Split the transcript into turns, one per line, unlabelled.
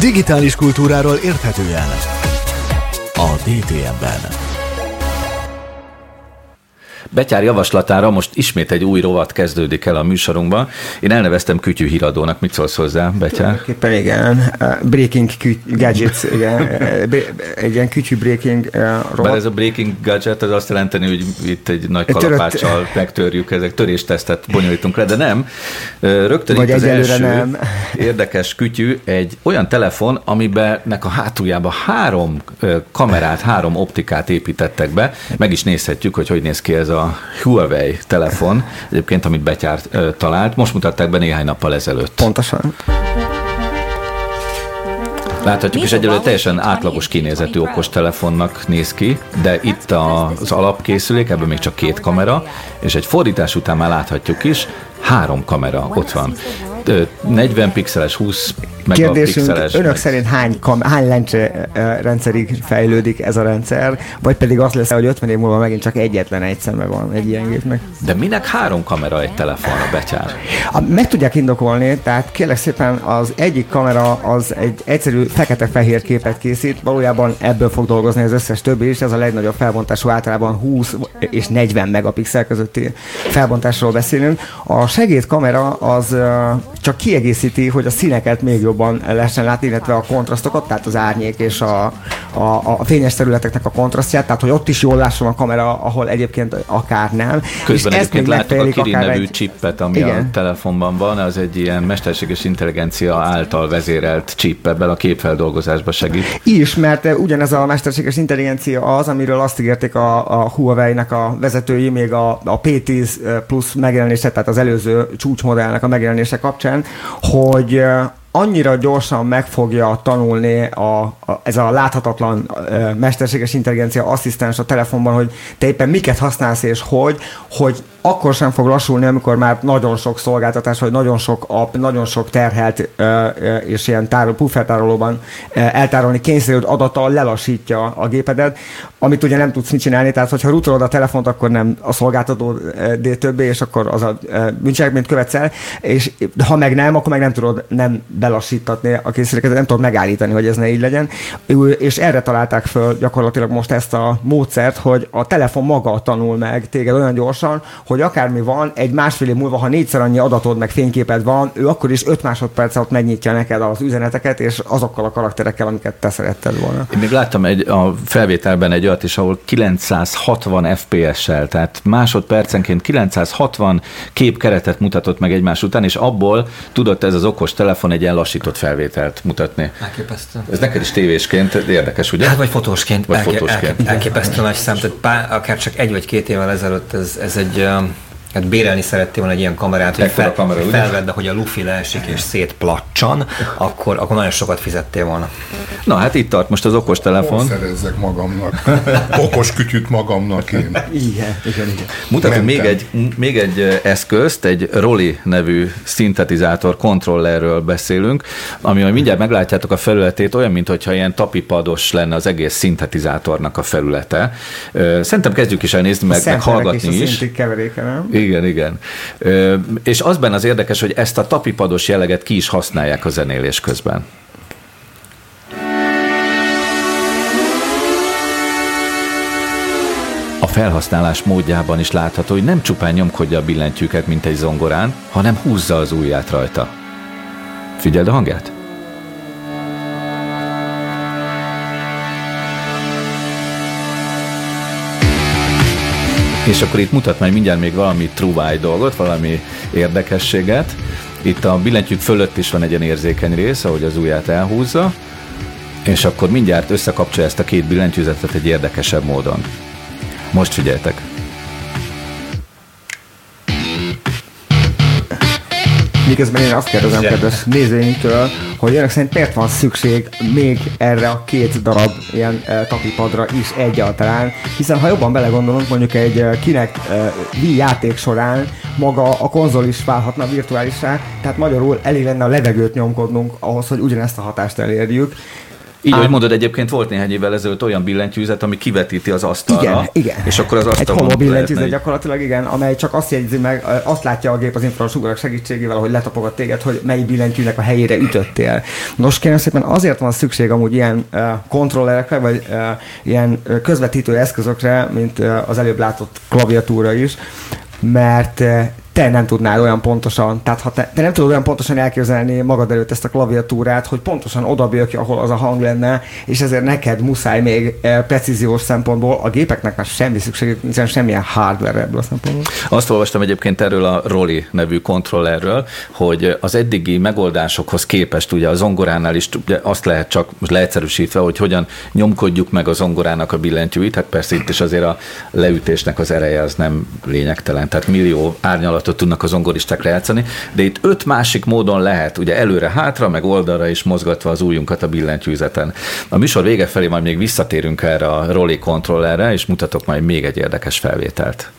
Digitális kultúráról érthetően a DTM-ben.
Betyár javaslatára most ismét egy új rovat kezdődik el a műsorunkban. Én elneveztem Kütyű híradónak. Mit szólsz hozzá, Betyár?
Éppen igen. Breaking Gadgets, igen. Egy ilyen kütyű breaking rovat.
Bár ez a breaking gadget az azt jelenteni, hogy itt egy nagy kalapáccsal megtörjük, ezek töréstesztet bonyolítunk le, de nem. Rögtön Vagy itt az első nem. érdekes kütyű egy olyan telefon, amiben a hátuljába három kamerát, három optikát építettek be. Meg is nézhetjük, hogy hogy néz ki ez a a Huawei telefon, egyébként, amit betyárt talált. Most mutatták be néhány nappal ezelőtt.
Pontosan.
Láthatjuk, és egyelőre teljesen átlagos kinézetű okos telefonnak néz ki, de itt az alapkészülék, ebben még csak két kamera, és egy fordítás után már láthatjuk is, három kamera ott van. 40 pixeles, 20
Kérdésünk, önök szerint hány, kam, hány lencse rendszerig fejlődik ez a rendszer, vagy pedig az lesz, hogy 50 év múlva megint csak egyetlen egy szeme van egy ilyen gépnek?
De minek három kamera egy telefonra betyár?
A, meg tudják indokolni, tehát kérlek szépen az egyik kamera az egy egyszerű fekete-fehér képet készít, valójában ebből fog dolgozni az összes többi is, ez a legnagyobb felbontású általában 20 és 40 megapixel közötti felbontásról beszélünk. A segédkamera az csak kiegészíti, hogy a színeket még jobban lehessen látni, illetve a kontrasztokat, tehát az árnyék és a, a, a fényes területeknek a kontrasztját, tehát hogy ott is jól lásson a kamera, ahol egyébként akár nem.
Közben és egyébként láttuk a Kirin nevű egy... csippet, ami Igen. a telefonban van, az egy ilyen mesterséges intelligencia által vezérelt chip, ebben a képfeldolgozásba segít.
Is, mert ugyanez a mesterséges intelligencia az, amiről azt ígérték a, a Huawei-nek a vezetői még a, a P10 plusz megjelenése, tehát az előző csúcsmodellnek a megjelenése kapcsán, hogy annyira gyorsan meg fogja tanulni a, a, ez a láthatatlan a, mesterséges intelligencia asszisztens a telefonban, hogy te éppen miket használsz és hogy, hogy akkor sem fog lassulni, amikor már nagyon sok szolgáltatás, vagy nagyon sok app, nagyon sok terhelt és ilyen tárol, puffertárolóban eltárolni kényszerült adattal lelassítja a gépedet, amit ugye nem tudsz mit csinálni, tehát hogyha rutolod a telefont, akkor nem a szolgáltató de többé, és akkor az a bűncselekményt követsz el, és ha meg nem, akkor meg nem tudod nem belassítatni a készüléket, nem tudod megállítani, hogy ez ne így legyen. És erre találták föl gyakorlatilag most ezt a módszert, hogy a telefon maga tanul meg téged olyan gyorsan, hogy akármi van, egy másfél év múlva, ha négyszer annyi adatod meg fényképed van, ő akkor is 5 másodperc alatt megnyitja neked az üzeneteket, és azokkal a karakterekkel, amiket te szeretted volna.
Én még láttam egy, a felvételben egy olyat is, ahol 960 FPS-sel, tehát másodpercenként 960 képkeretet mutatott meg egymás után, és abból tudott ez az okos telefon egy lassított felvételt mutatni.
Elképesztő.
Ez neked is tévésként érdekes, ugye?
Hát vagy fotósként.
Vagy elké- fotósként.
Elképesztő nagy szám, tehát pár, akár csak egy vagy két évvel ezelőtt ez, ez egy um, Hát bérelni szerettél volna egy ilyen kamerát, hogy fel, kamera, felvedd, hogy a lufi leesik és szétplacsan, akkor, akkor nagyon sokat fizettél volna.
Na hát itt tart most az okos telefon. Hol
szerezzek magamnak? Okos kütyüt magamnak én.
Igen, igen, igen.
Mutatom még egy, még egy eszközt, egy Roli nevű szintetizátor kontrollerről beszélünk, ami majd mindjárt meglátjátok a felületét, olyan, mintha ilyen tapipados lenne az egész szintetizátornak a felülete. Szerintem kezdjük is el nézni, meg, meg hallgatni is.
Keveréke, nem?
Igen, igen. Ö, és az benne az érdekes, hogy ezt a tapipados jelleget ki is használják a zenélés közben. A felhasználás módjában is látható, hogy nem csupán nyomkodja a billentyűket, mint egy zongorán, hanem húzza az ujját rajta. Figyeld a hangját! És akkor itt mutat majd mindjárt még valami true dolgot, valami érdekességet. Itt a billentyűk fölött is van egy ilyen érzékeny rész, ahogy az ujját elhúzza, és akkor mindjárt összekapcsolja ezt a két billentyűzetet egy érdekesebb módon. Most figyeljetek!
Miközben én azt kérdezem kedves nézőinktől, hogy önök szerint miért van szükség még erre a két darab ilyen e, tapipadra is egyáltalán, hiszen ha jobban belegondolunk, mondjuk egy e, kinek e, Wii játék során maga a konzol is válhatna virtuálisá, tehát magyarul elég lenne a levegőt nyomkodnunk ahhoz, hogy ugyanezt a hatást elérjük,
Így, Ám... hogy mondod, egyébként volt néhány évvel ezelőtt olyan billentyűzet, ami kivetíti az asztalra.
Igen, igen.
És akkor az asztalon
Egy billentyűzet lehetne, gyakorlatilag, igen, amely csak azt jegyzi meg, azt látja a gép az infrasugarak segítségével, hogy letapogat téged, hogy mely billentyűnek a helyére ütöttél. Nos, kérem szépen azért van szükség amúgy ilyen uh, kontrollerekre, vagy uh, ilyen közvetítő eszközökre, mint uh, az előbb látott klaviatúra is, mert te nem tudnál olyan pontosan, tehát ha te, te nem tudod olyan pontosan elképzelni magad előtt ezt a klaviatúrát, hogy pontosan oda ki, ahol az a hang lenne, és ezért neked muszáj még eh, precíziós szempontból, a gépeknek már semmi szükségük, nincsen semmilyen hardware ebből a szempontból.
Azt olvastam egyébként erről a Roli nevű kontrollerről, hogy az eddigi megoldásokhoz képest ugye a zongoránál is ugye azt lehet csak most leegyszerűsítve, hogy hogyan nyomkodjuk meg a zongorának a billentyűit, hát persze itt is azért a leütésnek az ereje az nem lényegtelen, tehát millió árnyalat gyakorlatot tudnak az zongoristák lejátszani, de itt öt másik módon lehet, ugye előre-hátra, meg oldalra is mozgatva az ujjunkat a billentyűzeten. A műsor vége felé majd még visszatérünk erre a Rolly kontrollerre, és mutatok majd még egy érdekes felvételt.